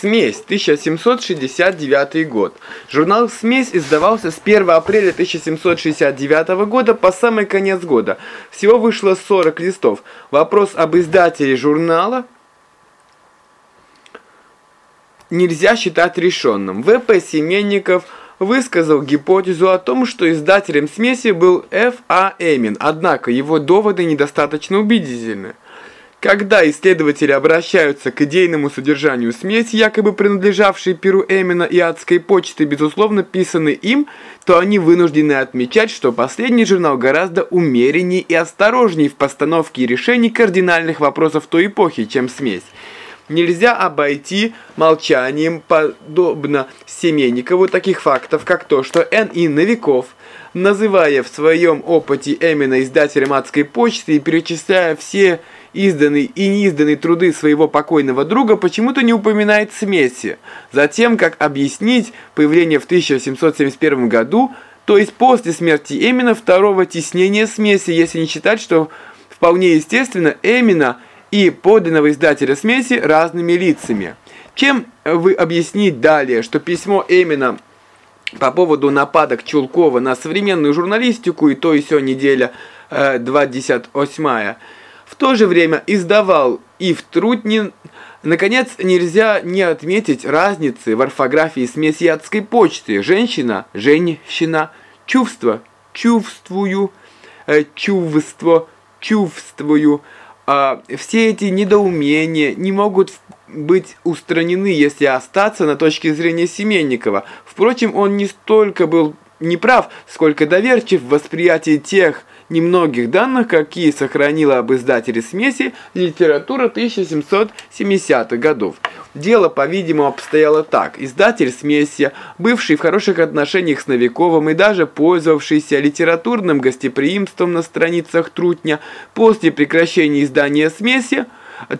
Смесь, 1769 год. Журнал «Смесь» издавался с 1 апреля 1769 года по самый конец года. Всего вышло 40 листов. Вопрос об издателе журнала нельзя считать решенным. В.П. Семенников высказал гипотезу о том, что издателем смеси был Ф.А. Эмин, однако его доводы недостаточно убедительны. Когда исследователи обращаются к идейному содержанию смеси, якобы принадлежавшей Перу Эмина и адской почты, безусловно, писаны им, то они вынуждены отмечать, что последний журнал гораздо умереннее и осторожнее в постановке и решении кардинальных вопросов той эпохи, чем смесь. Нельзя обойти молчанием, подобно Семенникову, таких фактов, как то, что Н.И. Новиков, называя в своем опыте Эмина издателем адской почты и перечисляя все изданные и неизданные труды своего покойного друга почему-то не упоминает смеси. Затем, как объяснить появление в 1771 году, то есть после смерти Эмина, второго теснения смеси, если не считать, что вполне естественно Эмина и подлинного издателя смеси разными лицами. Чем вы объяснить далее, что письмо Эмина по поводу нападок Чулкова на современную журналистику и то и сё неделя э, 28 в то же время издавал и в Трутнин. Наконец, нельзя не отметить разницы в орфографии смеси адской почты. Женщина, женщина, чувство, чувствую, э, чувство, чувствую. А все эти недоумения не могут быть устранены, если остаться на точке зрения Семенникова. Впрочем, он не столько был неправ, сколько доверчив в восприятии тех немногих данных, какие сохранила об издателе смеси литература 1770-х годов. Дело, по-видимому, обстояло так. Издатель смеси, бывший в хороших отношениях с Новиковым и даже пользовавшийся литературным гостеприимством на страницах Трутня, после прекращения издания смеси,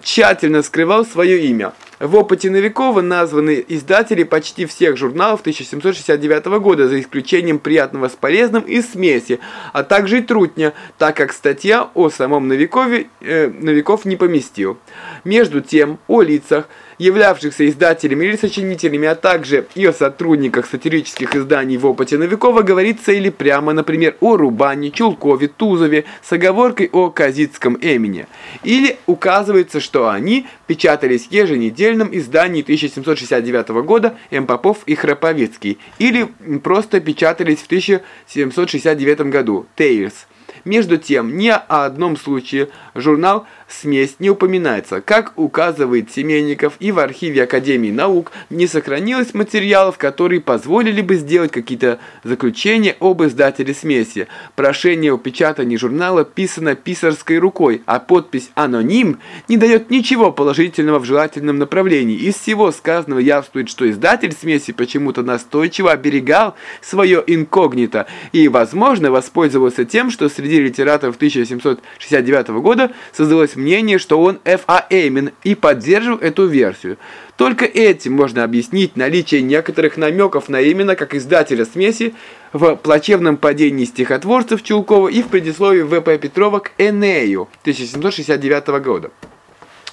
тщательно скрывал свое имя. В опыте Новикова названы издатели почти всех журналов 1769 года, за исключением «Приятного с полезным» и «Смеси», а также и «Трутня», так как статья о самом Новикове э, Новиков не поместил. Между тем, о лицах – являвшихся издателями или сочинителями, а также и о сотрудниках сатирических изданий в опыте Новикова говорится или прямо, например, о Рубане, Чулкове, Тузове с оговоркой о Казицком Эмине. Или указывается, что они печатались в еженедельном издании 1769 года М. Попов и Храповицкий, или просто печатались в 1769 году Тейрс. Между тем, ни о одном случае журнал смесь не упоминается. Как указывает Семенников, и в архиве Академии наук не сохранилось материалов, которые позволили бы сделать какие-то заключения об издателе смеси. Прошение о печатании журнала писано писарской рукой, а подпись «Аноним» не дает ничего положительного в желательном направлении. Из всего сказанного явствует, что издатель смеси почему-то настойчиво оберегал свое инкогнито и, возможно, воспользовался тем, что среди литераторов 1769 года создалось мнение, что он Ф.А. Эймин и поддерживал эту версию. Только этим можно объяснить наличие некоторых намеков на именно как издателя смеси в плачевном падении стихотворцев Чулкова и в предисловии В.П. Петрова к Энею 1769 года.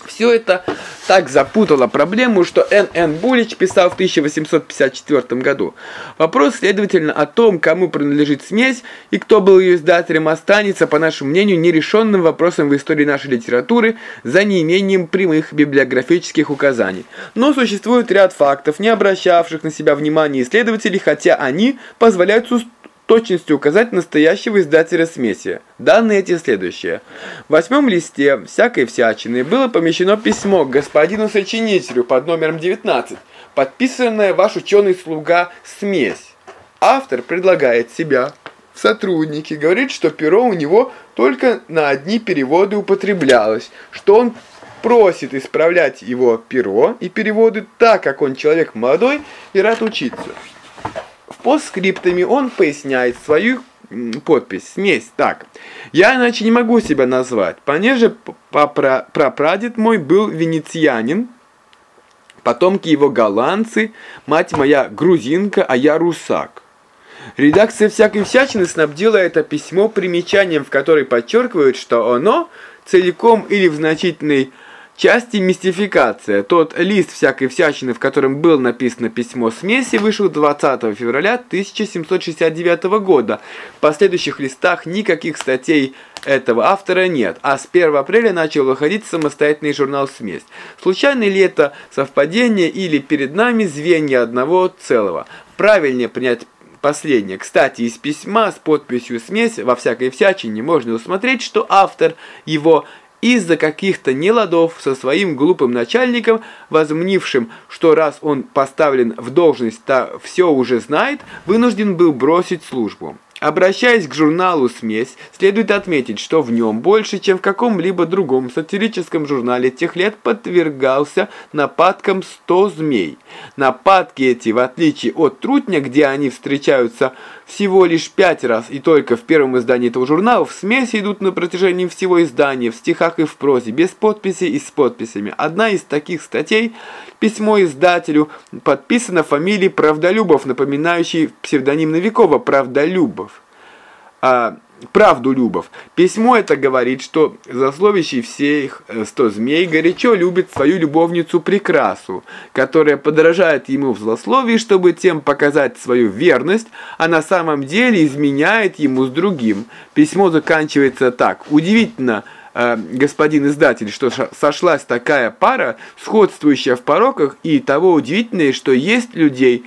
Все это так запутало проблему, что Н.Н. Булич писал в 1854 году. Вопрос, следовательно, о том, кому принадлежит смесь и кто был ее издателем, останется, по нашему мнению, нерешенным вопросом в истории нашей литературы за неимением прямых библиографических указаний. Но существует ряд фактов, не обращавших на себя внимания исследователей, хотя они позволяют точностью указать настоящего издателя смеси. Данные эти следующие. В восьмом листе всякой всячины было помещено письмо к господину сочинителю под номером 19, подписанное ваш ученый слуга «Смесь». Автор предлагает себя в сотрудники, говорит, что перо у него только на одни переводы употреблялось, что он просит исправлять его перо и переводы так, как он человек молодой и рад учиться. Постскриптами он поясняет свою подпись, смесь, так. Я иначе не могу себя назвать. Понеже прапрадед мой был венецианин, потомки его голландцы, мать моя грузинка, а я русак. Редакция всякой всячины снабдила это письмо примечанием, в которой подчеркивают, что оно целиком или в значительной Части мистификация. Тот лист всякой всячины, в котором было написано письмо смеси, вышел 20 февраля 1769 года. В последующих листах никаких статей этого автора нет, а с 1 апреля начал выходить самостоятельный журнал «Смесь». Случайно ли это совпадение или перед нами звенья одного целого? Правильнее принять последнее. Кстати, из письма с подписью «Смесь» во всякой всячине можно усмотреть, что автор его из-за каких-то неладов со своим глупым начальником, возмнившим, что раз он поставлен в должность, то все уже знает, вынужден был бросить службу. Обращаясь к журналу «Смесь», следует отметить, что в нем больше, чем в каком-либо другом сатирическом журнале тех лет подвергался нападкам 100 змей. Нападки эти, в отличие от «Трутня», где они встречаются всего лишь пять раз, и только в первом издании этого журнала, в «Смеси» идут на протяжении всего издания, в стихах и в прозе, без подписи и с подписями. Одна из таких статей Письмо издателю подписано фамилией Правдолюбов, напоминающей псевдоним Новикова Правдолюбов. А, Правдулюбов. Письмо это говорит, что засловящий всех э, сто змей горячо любит свою любовницу Прекрасу, которая подражает ему в злословии, чтобы тем показать свою верность, а на самом деле изменяет ему с другим. Письмо заканчивается так. Удивительно, э, господин издатель, что сошлась такая пара, сходствующая в пороках, и того удивительное, что есть людей,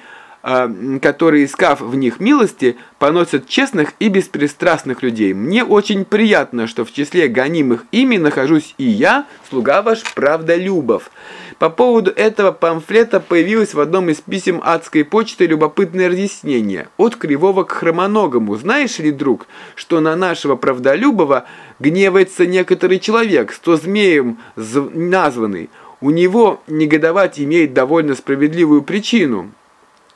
которые, искав в них милости, поносят честных и беспристрастных людей. Мне очень приятно, что в числе гонимых ими нахожусь и я, слуга ваш Правдолюбов. По поводу этого памфлета появилось в одном из писем адской почты любопытное разъяснение. От Кривого к Хромоногому. Знаешь ли, друг, что на нашего Правдолюбова гневается некоторый человек, сто змеем названный? У него негодовать имеет довольно справедливую причину –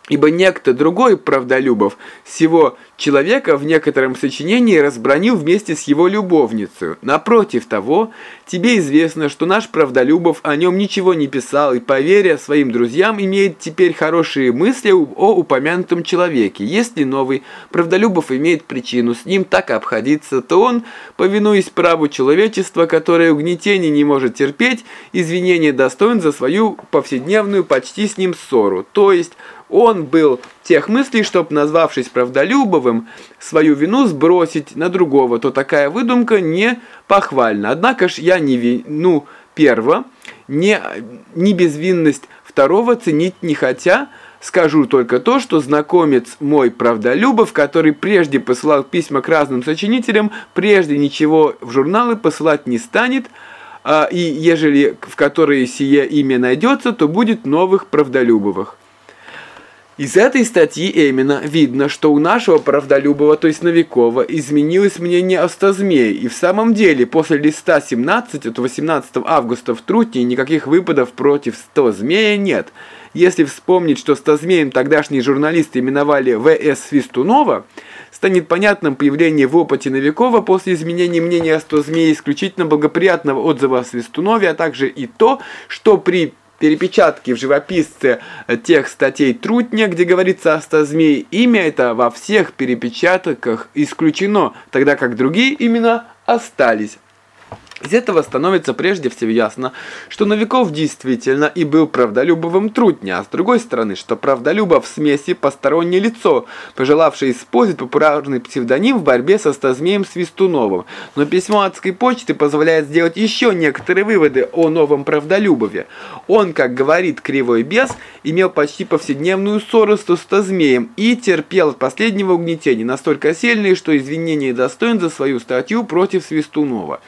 Ибо некто другой правдолюбов всего человека в некотором сочинении разбронил вместе с его любовницей. Напротив того, тебе известно, что наш правдолюбов о нем ничего не писал и, поверя своим друзьям, имеет теперь хорошие мысли о упомянутом человеке. Если новый правдолюбов имеет причину с ним так обходиться, то он, повинуясь праву человечества, которое угнетение не может терпеть, извинения достоин за свою повседневную почти с ним ссору, то есть он был тех мыслей, чтоб, назвавшись правдолюбовым, свою вину сбросить на другого, то такая выдумка не похвальна. Однако ж я не вину первого, не, не безвинность второго ценить не хотя, Скажу только то, что знакомец мой Правдолюбов, который прежде посылал письма к разным сочинителям, прежде ничего в журналы посылать не станет, а, и ежели в которые сие имя найдется, то будет новых Правдолюбовых. Из этой статьи Эмина видно, что у нашего правдолюбого, Новикова, изменилось мнение о стазмее, и в самом деле после листа 17 от 18 августа в Трутне никаких выпадов против 100 змея нет. Если вспомнить, что стазмеем тогдашние журналисты именовали В.С. Свистунова, станет понятным появление в опыте Новикова после изменения мнения о 100 змее исключительно благоприятного отзыва о Свистунове, а также и то, что при перепечатки в живописце тех статей Трутня, где говорится о стазмее, имя это во всех перепечатках исключено, тогда как другие имена остались. Из этого становится прежде всего ясно, что Новиков действительно и был правдолюбовым трутня, а с другой стороны, что правдолюбов в смеси постороннее лицо, пожелавшее использовать популярный псевдоним в борьбе со Стазмеем Свистуновым. Но письмо адской почты позволяет сделать еще некоторые выводы о новом правдолюбове. Он, как говорит Кривой Бес, имел почти повседневную ссору с Стазмеем и терпел от последнего угнетения настолько сильные, что извинения достоин за свою статью против Свистунова.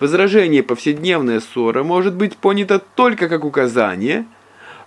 Возражение «повседневная ссора» может быть понято только как указание –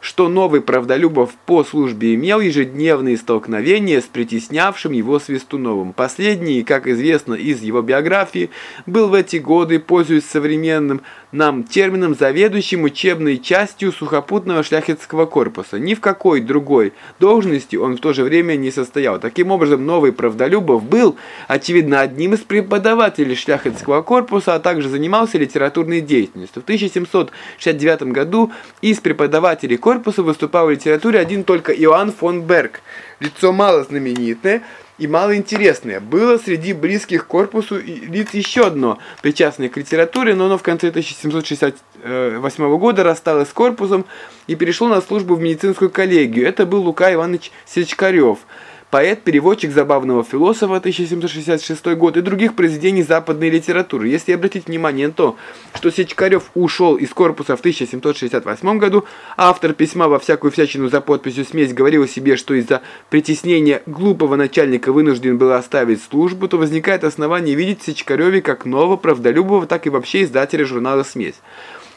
что новый Правдолюбов по службе имел ежедневные столкновения с притеснявшим его Свистуновым. Последний, как известно из его биографии, был в эти годы, пользуясь современным нам термином, заведующим учебной частью сухопутного шляхетского корпуса. Ни в какой другой должности он в то же время не состоял. Таким образом, новый Правдолюбов был, очевидно, одним из преподавателей шляхетского корпуса, а также занимался литературной деятельностью. В 1769 году из преподавателей корпуса выступал в литературе один только Иоанн фон Берг, лицо мало знаменитое, и малоинтересное. Было среди близких корпусу лиц еще одно, причастное к литературе, но оно в конце 1768 года рассталось с корпусом и перешло на службу в медицинскую коллегию. Это был Лука Иванович Сечкарев – поэт, переводчик забавного философа 1766 год и других произведений западной литературы. Если обратить внимание на то, что Сечкарев ушел из корпуса в 1768 году, автор письма во всякую всячину за подписью «Смесь» говорил себе, что из-за притеснения глупого начальника вынужден был оставить службу, то возникает основание видеть в как нового, правдолюбого, так и вообще издателя журнала «Смесь».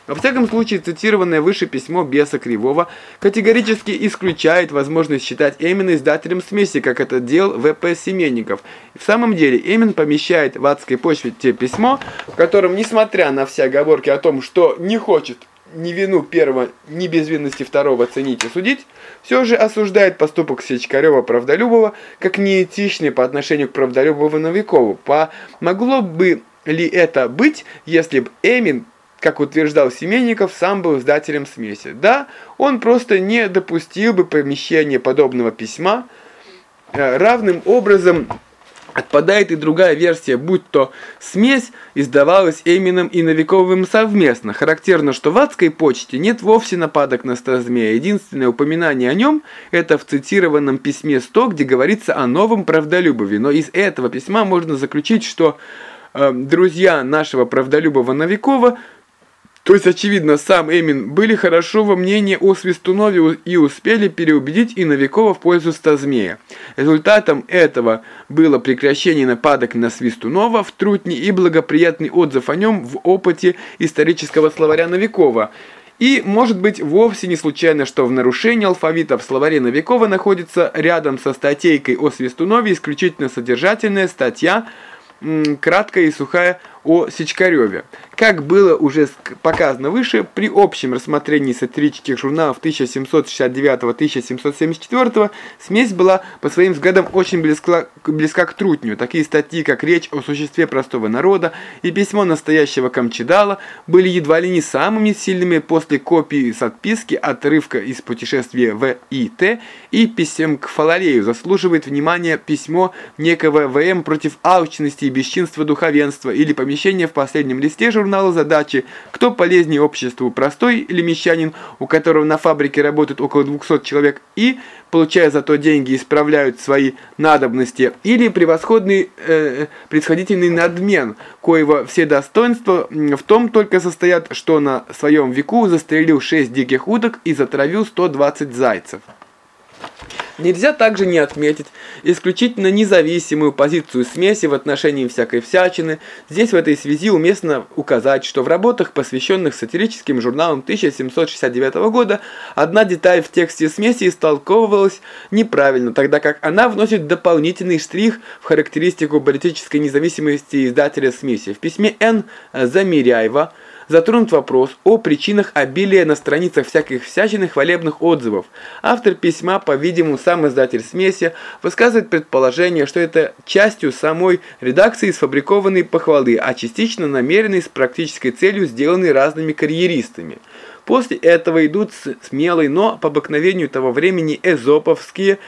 Во всяком случае, цитированное выше письмо Беса Кривого категорически исключает возможность считать Эмина издателем смеси, как это делал В.П. Семенников. В самом деле, Эмин помещает в адской почве те письмо, в котором, несмотря на все оговорки о том, что не хочет ни вину первого, ни безвинности второго ценить и судить, все же осуждает поступок Сечкарева-Правдолюбова как неэтичный по отношению к Правдолюбову-Новикову. По могло бы ли это быть, если бы Эмин как утверждал Семенников, сам был издателем смеси. Да, он просто не допустил бы помещения подобного письма. Э, равным образом отпадает и другая версия, будь то смесь издавалась Эмином и Новиковым совместно. Характерно, что в адской почте нет вовсе нападок на Стазмея. Единственное упоминание о нем – это в цитированном письме 100, где говорится о новом правдолюбове. Но из этого письма можно заключить, что э, друзья нашего правдолюбова Новикова – то есть, очевидно, сам Эмин были хорошо во мнении о Свистунове и успели переубедить и Новикова в пользу Стазмея. Результатом этого было прекращение нападок на Свистунова в Трутне и благоприятный отзыв о нем в опыте исторического словаря Новикова. И, может быть, вовсе не случайно, что в нарушении алфавита в словаре Новикова находится рядом со статейкой о Свистунове исключительно содержательная статья, краткая и сухая о Сичкареве. Как было уже показано выше, при общем рассмотрении сатирических журналов 1769-1774 смесь была по своим взглядам очень близка, близка к трутню. Такие статьи, как «Речь о существе простого народа» и «Письмо настоящего Камчедала» были едва ли не самыми сильными после копии с отписки отрывка из путешествия В. И. Т. и писем к Фалалею. Заслуживает внимания письмо некого В.М. против алчности и бесчинства духовенства или помещения помещение в последнем листе журнала задачи «Кто полезнее обществу, простой или мещанин, у которого на фабрике работает около 200 человек и, получая за то деньги, исправляют свои надобности, или превосходный э, предсходительный надмен, коего все достоинства в том только состоят, что на своем веку застрелил 6 диких уток и затравил 120 зайцев». Нельзя также не отметить исключительно независимую позицию смеси в отношении всякой всячины. Здесь в этой связи уместно указать, что в работах, посвященных сатирическим журналам 1769 года, одна деталь в тексте смеси истолковывалась неправильно, тогда как она вносит дополнительный штрих в характеристику политической независимости издателя смеси. В письме Н. Замиряева затронут вопрос о причинах обилия на страницах всяких всячины хвалебных отзывов. Автор письма, по-видимому, сам издатель смеси, высказывает предположение, что это частью самой редакции сфабрикованные похвалы, а частично намеренные с практической целью, сделанные разными карьеристами. После этого идут смелые, но по обыкновению того времени эзоповские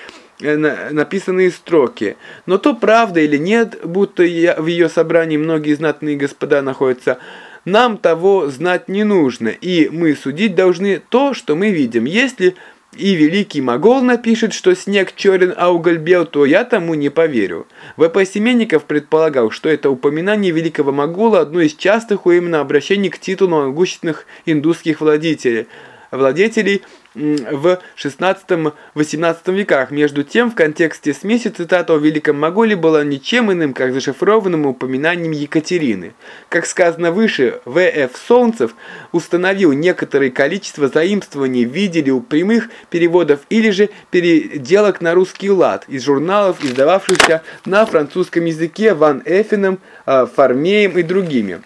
э, написанные строки. Но то правда или нет, будто в ее собрании многие знатные господа находятся, нам того знать не нужно, и мы судить должны то, что мы видим. Если и великий Могол напишет, что снег черен, а уголь бел, то я тому не поверю. В.П. Семенников предполагал, что это упоминание великого Могола одно из частых у именно обращений к титулу могущественных индусских владетелей, владетелей в 16-18 веках. Между тем, в контексте смеси цитата о Великом Моголе была ничем иным, как зашифрованным упоминанием Екатерины. Как сказано выше, В.Ф. Солнцев установил некоторое количество заимствований в виде или прямых переводов или же переделок на русский лад из журналов, издававшихся на французском языке Ван Эффеном, а, Фармеем и другими.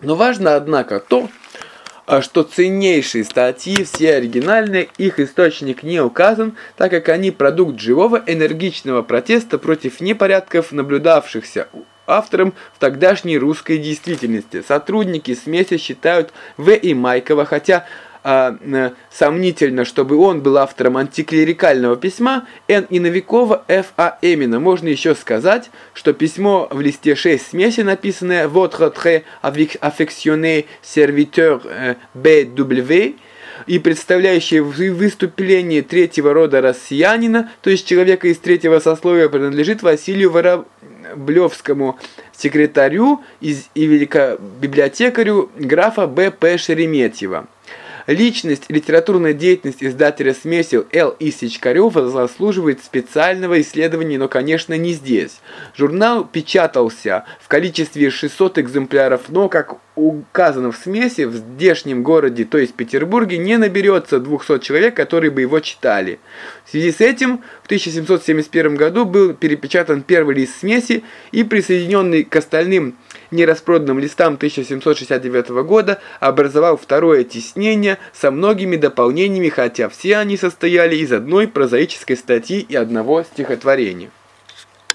Но важно, однако, то, что ценнейшие статьи, все оригинальные, их источник не указан, так как они продукт живого энергичного протеста против непорядков, наблюдавшихся автором в тогдашней русской действительности. Сотрудники смеси считают В. и Майкова, хотя а, э, сомнительно, чтобы он был автором антиклерикального письма Н. Иновикова Ф. А. Эмина. Можно еще сказать, что письмо в листе 6 смеси, написанное «Votre très affectionné serviteur B.W.» и представляющее выступление третьего рода россиянина, то есть человека из третьего сословия, принадлежит Василию Вороблевскому, секретарю и великобиблиотекарю графа Б.П. Шереметьева. Личность и литературная деятельность издателя «Смесил» Л. И. Сичкарева заслуживает специального исследования, но, конечно, не здесь. Журнал печатался в количестве 600 экземпляров, но, как указано в смеси, в здешнем городе, то есть Петербурге, не наберется 200 человек, которые бы его читали. В связи с этим в 1771 году был перепечатан первый лист смеси и присоединенный к остальным нераспроданным листам 1769 года образовал второе тиснение со многими дополнениями, хотя все они состояли из одной прозаической статьи и одного стихотворения.